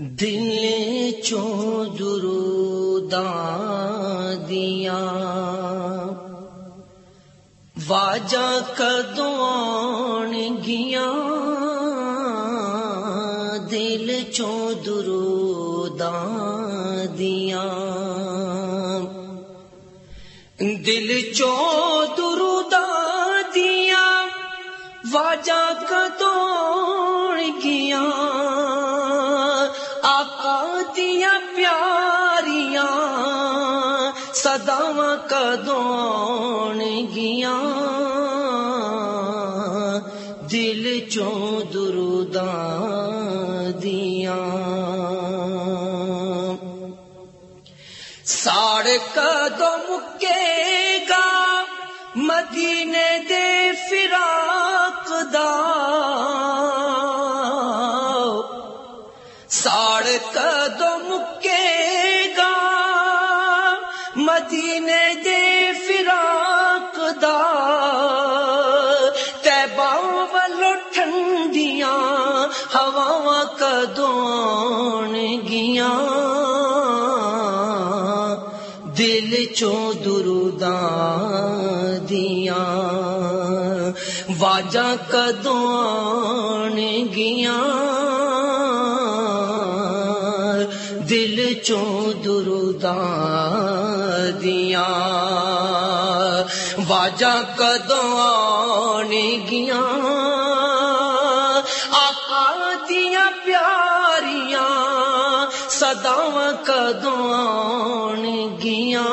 دل چو دروداں دیا واجا کدوان گیا دل چو دروداں دیا دل چو دروداں دیا واجا کدوان سداواں دل چو دروداں دیا ساڑ کدو مکے گا۔ مدینے دے فراق دا۔ ساڑ کدو مکے مدینے دے فراق دا تیبا ٹھنڈیاں گیا دل چو دروداں دیا واجا کدون گیا دل چو دروداں دیا۔ واجا کدون گیا۔ آقا دیا پیاریاں سداواں کدون گیا۔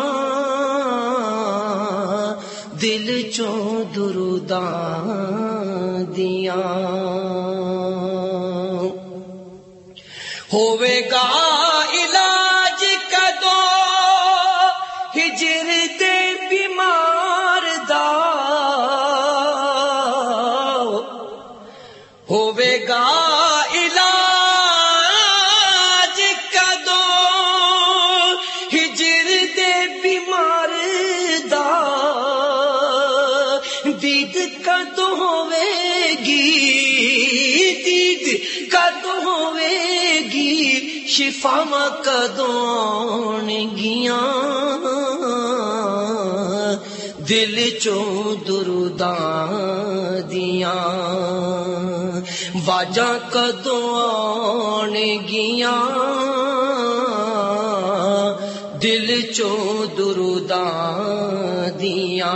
دل چو دروداں دیا۔ ہوے گا دید کدو ہوے گی، دید کدو ہوے گی، شفا کدون گیا دل چو دروداں دیا واجا کدون گیا دل چو دروداں دیا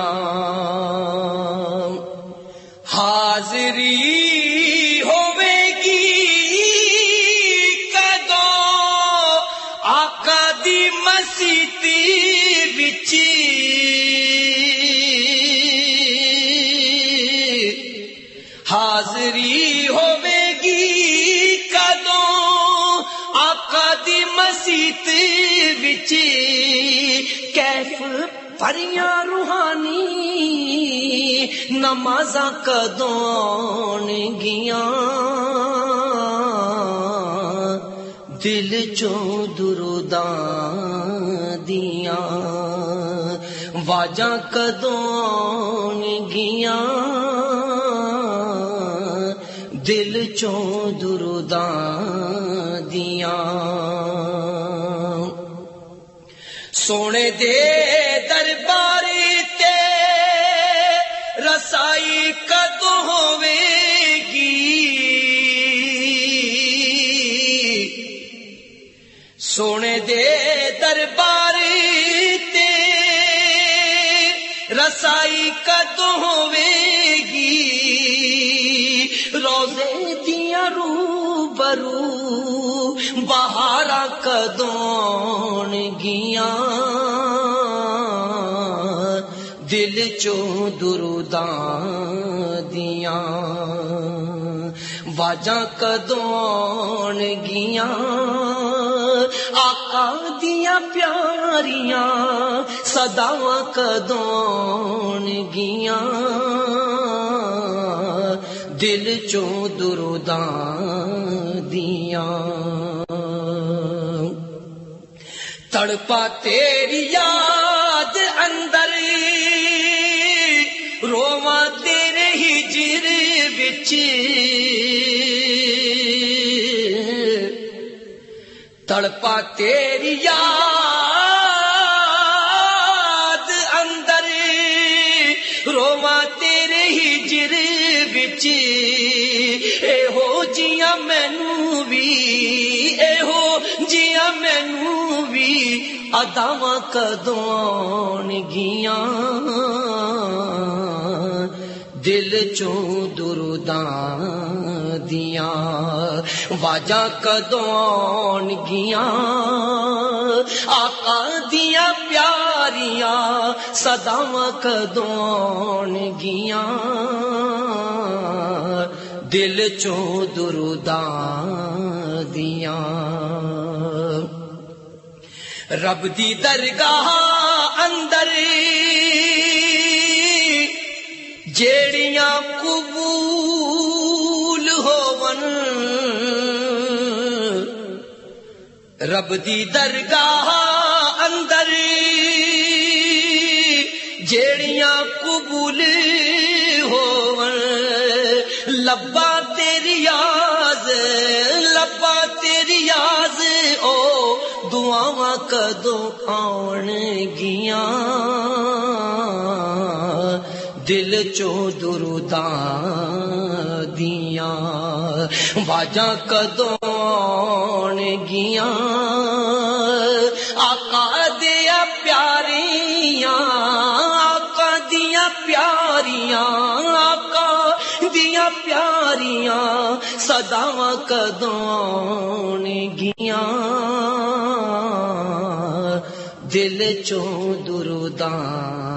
حاضری ہوے گی کدو آقا دی مسیتی بچ حاضری ہوے گی کدو آقا دی مسیت بچ کیف پریاں روحانی نماز کدون گیا دل چو دروداں دیا واجا کدون گیا دل چو دروداں دیا سونے دے رسائی کدو ہوے گی روزے دیا رو برو بہارا کدون گیا دل چو دروداں دیا واجا کدون گیا آقا دیا پیار پیاریاں سداواں کدون گیا دل چو دروداں دیا تڑپا تیری یاد اندر رواں تیرے ہجر بچ تڑپا تیری یاد جیا مینو بھی، اے ہو جیا مینو بھی۔ اداواں کدوں گیاں۔ دل چوں درداں دیاں۔ واجا کدوں گیاں۔ آقا دیا پیاریاں سداواں کدوں گیاں۔ دل چوں درداں دیاں۔ رب دی درگاہ اندر جیڑیاں قبول ہون رب دی درگاہ اندر جیڑیاں قبول ہون لبا تیری یاز لبا تیری یاز او دعاواں کدو آن گیاں۔ دل چو درداں دیاں، واجاں کدو آن گیاں۔ آقا دیا پیاریاں، آقا دیا پیاریاں۔ پیاریاں سدا کدوں گیا دل چوں درداں